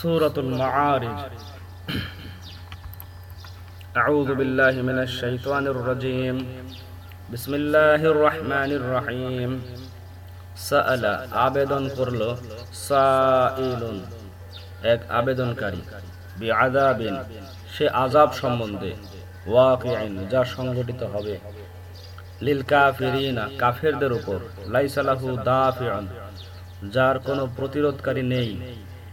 سورة المعارج أعوذ بالله من الشيطان الرجيم بسم الله الرحمن الرحيم سأل আবেদন করলো সাইলুন এক আবেদনকারী বিআযাবিন সে আযাব সম্বন্ধে ওয়াকিআইন যা সংঘটিত হবে লিল কাফিরিনা কাফেরদের উপর লাইসালাহু দাফিউন যার কোনো প্রতিরোধকারী নেই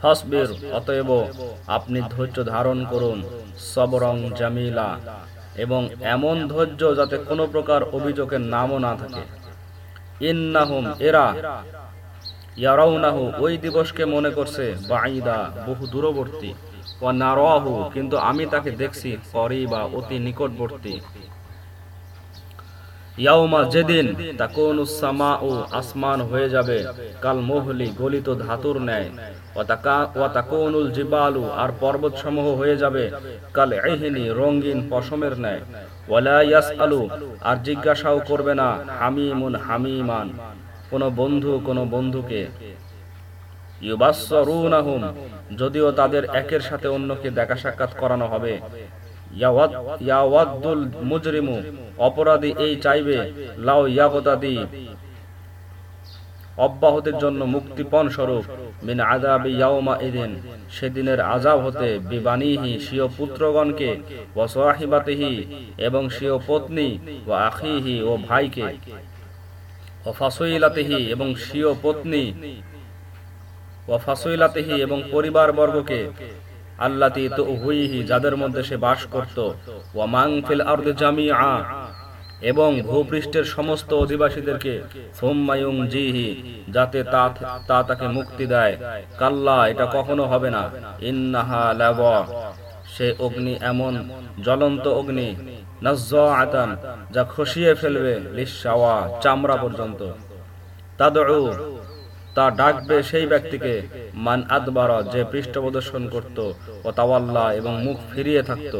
ফাসবির, অতএব আপনি ধৈর্য ধারণ করুন, সবরং জামিলা, এবং এমন ধৈর্য যাতে কোনো প্রকার অভিযোগের নামও না থাকে। ইন্নাহুম, এরা ইয়ারাউনাহু, ওই দিবসকে মনে করছে, বাঈদা, বহু দূরবর্তী। ও নারাহু, কিন্তু আমি তাকে দেখছি করিবা অতি নিকটবর্তী। যেদিন, তাকুনু সামা ও আসমান হয়ে যাবে, কাল মোহলি গলিত ধাতুর ন্যায়। হয়ে যাবে, কাল এহিনী রঙ্গিন পশমের ন্যায়। ওয়ালা ইয়াসআলু, আর জিজ্ঞাসাও করবে না, হামিমুন হামিমান, কোন বন্ধু কোন বন্ধুকে। যদিও তাদের একের সাথে অন্যকে দেখা সাক্ষাৎ করানো হবে অপরাধী এই চাইবে, লাও ইয়াগতাদি অব্যাহতির জন্য মুক্তিপণ স্বরূপ, মিন সেদিনের আযাব হতে বিবানিহি, স্বীয় পুত্রগণকে ও এবং স্বীয় পত্নী ও আখিহি ও ভাইকে ও এবং স্বীয় পত্নী ও ফাসইলাতিহি এবং পরিবার বর্গকে আল্লাতি তো হুইহি যাদের মধ্যে সে বাস করত। ও মাং ফিল আরদ জামিআ, এবং ভূপৃষ্ঠের সমস্ত অধিবাসীদেরকে সোম্মায়ুং জিহি যাতে তা তা তাকে মুক্তি দেয়। কাল্লা, এটা কখনো হবে না। ইন্নাহা লাব, সে অগ্নি এমন জ্বলন্ত অগ্নি, নাজ্জাআতান, যা খসিয়ে ফেলবে লিসাওয়া চামড়া পর্যন্ত। তাদউ তা ডাকবে সেই ব্যক্তিকে, মান আদবার যে পৃষ্ঠ প্রদর্শন করত ও তাওয়াল্লা এবং মুখ ফিরিয়ে থাকত।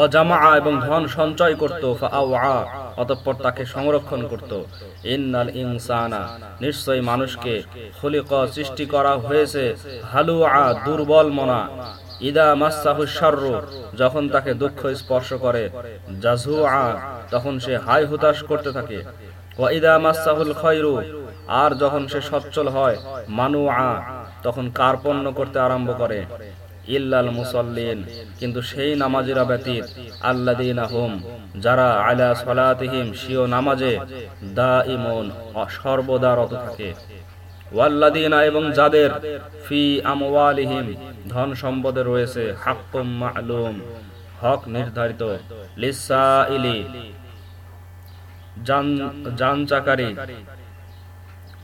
ও জামা এবং ধন সঞ্চয় করত অতঃপর তাকে সংরক্ষণ করত। ইন্নাল ইনসানা নিশ্চয় মানুষকে সৃষ্টি করা হয়েছে হালুআ দুর্বল মনা। যখন তাকে দুঃখ স্পর্শ করে তখন সে হাই হুতাশ করতে থাকে। আর যখন সে সচ্ছল হয়, মানুআ, তখন কার্পণ্য করতে আরম্ভ করে। ইল্লাল মুসল্লিন, কিন্তু সেই নামাজিরা ব্যতীত আল্লাদিনা হুম, যারা আলা সলাতিহিম সিও নামাজে দা ইমন সর্বদা রত থাকে। ওয়াল্লাদিনা এবং যাদের ফি আমওয়ালিহিম ধন সম্পদে রয়েছে, হাক্কুম মা'লুম, হক নির্ধারিত লিসাইলি জান জান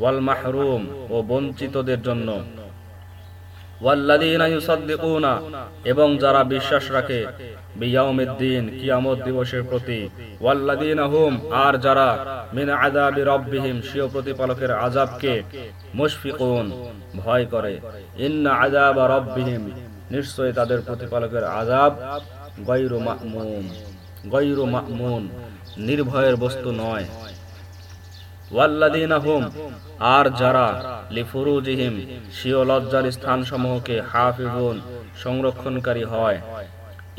ওয়াল মাহরুম ও বঞ্চিতদের জন্য। এবং যারা বিশ্বাস রাখে, বিয়াউমিদ্দিন, কিয়ামত দিবসের প্রতি ওয়াল্লাদিনা হুম, আর যারা মিন আযাবি রাব্বিহিম, স্বীয় প্রতিপালকের আযাবকে মুশফিকুন, ভয় করে। ইন্না আযাবা রাব্বিহিম নিশ্চয় তাদের প্রতিপালকের আযাব গায়রু মা'মুম গায়রু মা'মুন, নির্ভয়ের বস্তু নয়। ওয়াল্লাদিনা আর যারা লিফুরুজিহিম স্বীয় লজ্জার স্থান সমূহকে হাফিজুন, সংরক্ষণকারী হয়,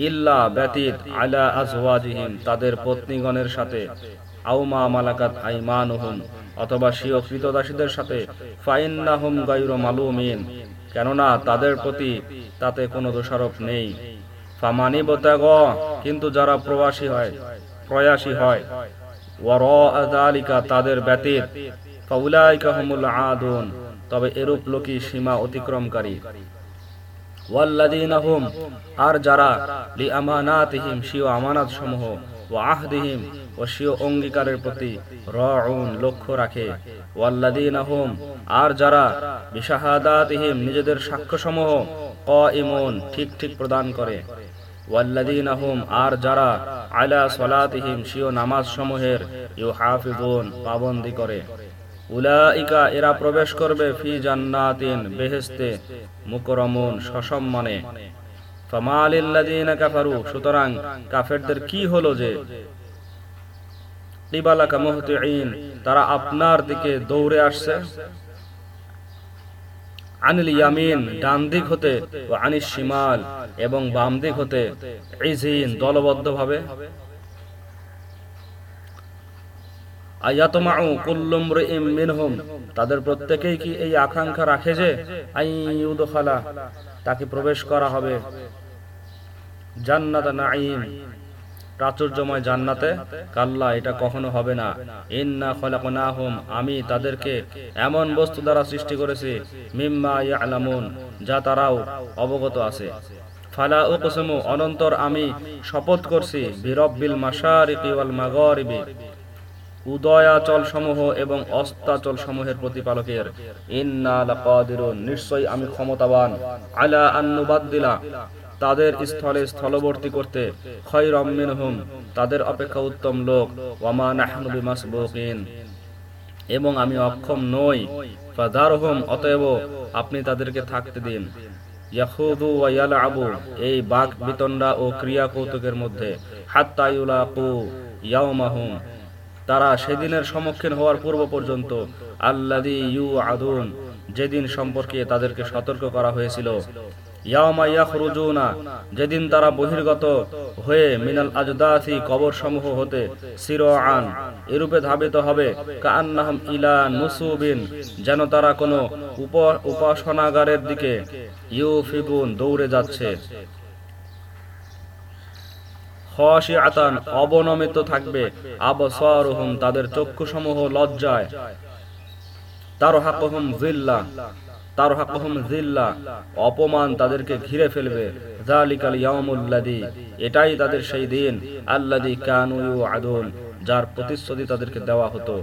ইল্লা ব্যতীত আলা আজওয়াজিহিম, তাদের পত্নীগণের সাথে আউমা মালাকাত আইমানুহুম, অথবা স্বীয় কৃতদাসীদের সাথে, ফাইন্নাহুম গায়রু মালুমিন, কেননা তাদের প্রতি তাতে কোনো দোষারোপ নেই। ফামানি বতাগ, কিন্তু যারা প্রবাসী হয়, প্রয়াসী হয় তাদের ব্যতীত তবে এরূপ লোকই সীমা অতিক্রমকারী। আর যারা লি আমানাতিহিম আমানাত সমূহ ও আহদিহিম, ও স্বীয় অঙ্গীকারের প্রতি লক্ষ্য রাখে। ওয়াল্লাদিন আহম আর যারা বিশাহাদাতিহিম, নিজেদের সাক্ষ্যসমূহ ক ইমন ঠিক ঠিক প্রদান করে। ওয়াল্লাদিন আর যারা আলা সলাতিহিম নামাজ সমূহের ইউ হাফিজুন পাবন্দি করে। উলাইকা, এরা প্রবেশ করবে ফি জান্নাতিন বেহেস্তে মুকরমুন, সসম্মানে। সুতরাং কি হলো যে তারা আপনার দিকে দৌড়ে আসছে? আনিল ইয়ামিন ডান দিক হতে ও আনিস শিমাল এবং বাম দিক হতে ইজিন দলবদ্ধভাবে। আয়াতমাউ কুল্লু ইমরিইম মিনহুম, তাদের প্রত্যেকেই কি এই আকাঙ্ক্ষা রাখে যে আইয়ুদখালা তাকে প্রবেশ করা হবে? জান্নাত নাঈম। প্রাচুর্যময় জান্নাতে, কাল্লা, এটা কখনো হবে না। ইন্না খলাকনাহুম, আমি তাদেরকে এমন বস্তু দ্বারা সৃষ্টি করেছি, মিম্মা ইয়ালামুন, যা তারাও অবগত আছে। ফালা ও উকসমু, অনন্তর আমি শপথ করছি, বিরব্বিল মাশারিকি ওয়াল মাগরিবি। উদয়াচল সমূহ এবং অস্তাচল সমূহের প্রতিপালকের। ইন্না লাকাদিরুন, নিশ্চয়ই আমি ক্ষমতাবান। আলা আন্নুবাদ্দিলা তাদের স্থলে স্থলবর্তী করতে, খয়রাম মিনহুম, তাদের অপেক্ষা উত্তম লোক, ওয়ামা নাহনু এবং আমি অক্ষম নই ফাদারহুম অতএব আপনি তাদেরকে থাকতে দিন। ইয়াখুদু ওয়া এই বাক বিতণ্ডা ও ক্রিয়া কৌতুকের মধ্যে, হাত্তা ইউলাকু ইয়াউমাহুম তারা সেদিনের সম্মুখীন হওয়ার পূর্ব পর্যন্ত আল্লাদি ইউ আদুন যেদিন সম্পর্কে তাদেরকে সতর্ক করা হয়েছিল ইয়াওমা ইয়াখরুজুনা, যেদিন তারা বহির্গত হয়ে মিনাল আজদাসি কবর সমূহ হতে সিরআন, এরূপে ধাবিত হবে কান্নাহম ইলা নুসুবিন, যেন তারা কোনো উপ- উপাসনাগারের দিকে ইউফিবুন দৌড়ে যাচ্ছে। খশিআতান অবনমিত থাকবে, আবসারুহুম তাদের চক্ষুসমূহ লজ্জায়, তারহাকুহুম জিল্লা জিল্লা, অপমান তাদেরকে ঘিরে ফেলবে। এটাই তাদের সেই দিন আল্লাদি কানু আদুন যার প্রতিশ্রুতি তাদেরকে দেওয়া হতো।